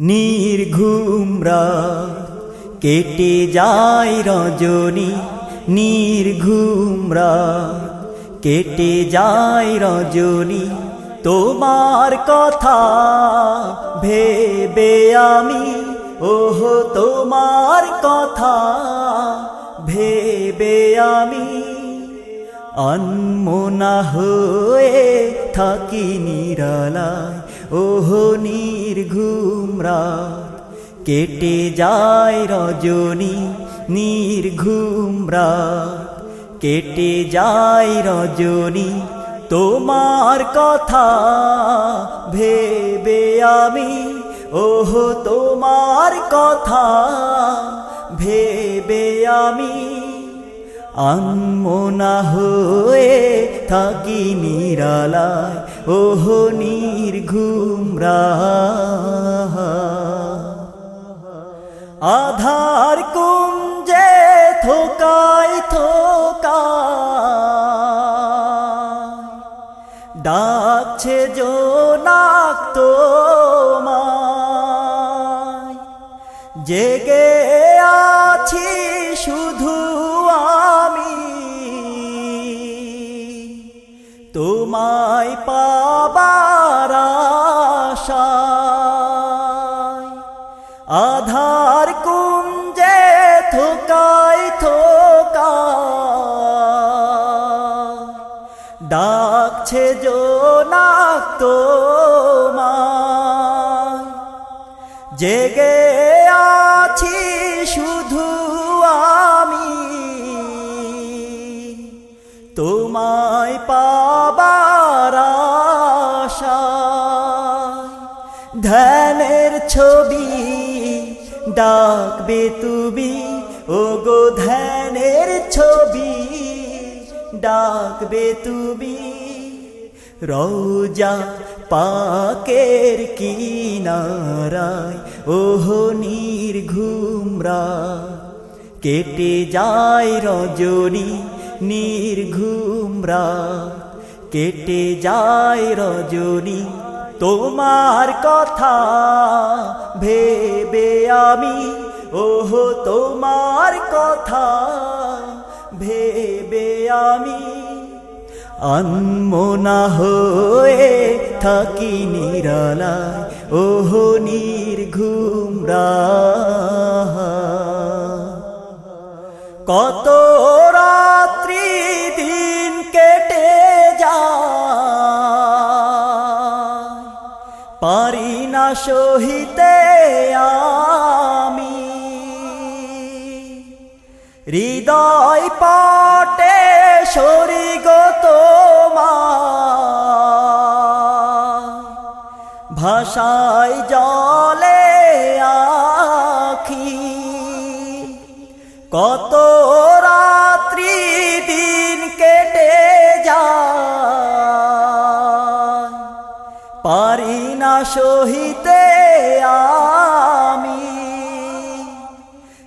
নির্ঘুমরা কেটে যায় রজনী নির্ঘুমরা কেটে যায় রজনী। তোমার কথা ভেবে আমি, ওহো, তোমার কথা ভেবে আমি। অনমোনা হয়ে থাকি নিরালায় ওহো নির্ঘুমরা কেটে যায় রজনী নির্ঘুমরা কেটে যায় রজনী তোমার কথা ভেবে আমি, ওহো তোমার কথা ভেবে আমি। আনমোনা হয়ে থাকি নিরালায়, ওহো নির্ঘুমরা আধার কুঞ্জে থোকায় থোকা ডাকছে জোনাক তোমায়। জেগে আছি শুধু তোমায় পাবার আশায়। আধার কুঞ্জে থোকায় থোকা। ডাকছে জোনাক তোমায়। জেগে আছি শুধু আমি। তোমায় পাবার ধ্যানের ছবি ডাকবে তুমি ও গো ধ্যানের ছবি ডাকবে তুমি। রোজা পাকের কিনারায়, ওহো নির্ঘুমরা কেটে যায় রজনী নির্ঘুমরা কেটে যায় রজনী তোমার কথা ভেবে আমি, ওহো, তোমার কথা ভেবে আমি। আনমোনা হয়ে থাকি নিরালায়, ওহো, নির্ঘুমরা। কত পারি না সহিতে আমি। হৃদয় পাটে শরিগত ভাষায় জলে আখি। কত সহিতে আমি।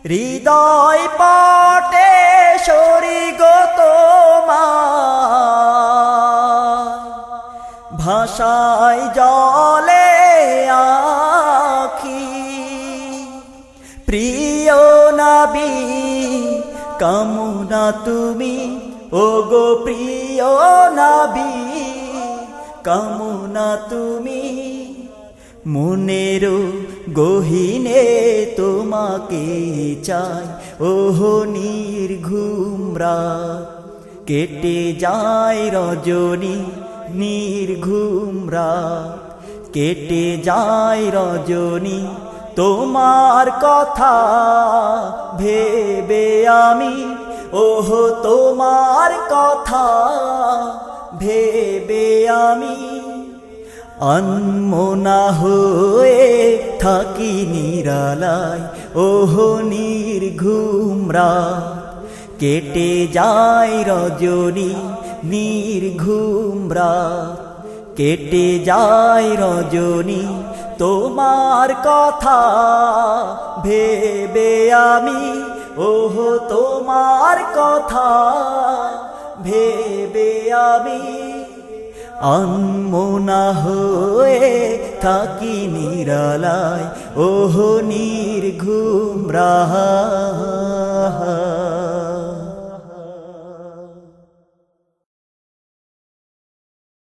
হৃদয় পাটে শরিগত ভাষায় জলে আখি। প্রিয় নাবি, কামনা তুমি ও গো প্রিয় নাবি, কামনা তুমি মনেরও গহিনে তোমাকে চাই। ওহো নির্ঘুমরা কেটে যায় রজনী নির্ঘুমরা কেটে যায় রজনী তোমার কথা ভেবে আমি। ওহো, তোমার কথা ভেবে আমি। আনমোনা হয়ে থাকি নিরালায়, ওহো নির্ঘুমরা। কেটে যায় রজনী নির্ঘুমরা। কেটে যায় রজনী, তোমার কথা ভেবে আমি, ওহো তোমার কথা ভেবে আমি। আনমোনা হয়ে থাকি নিরালায় ওহ নির্ঘুম রাহা।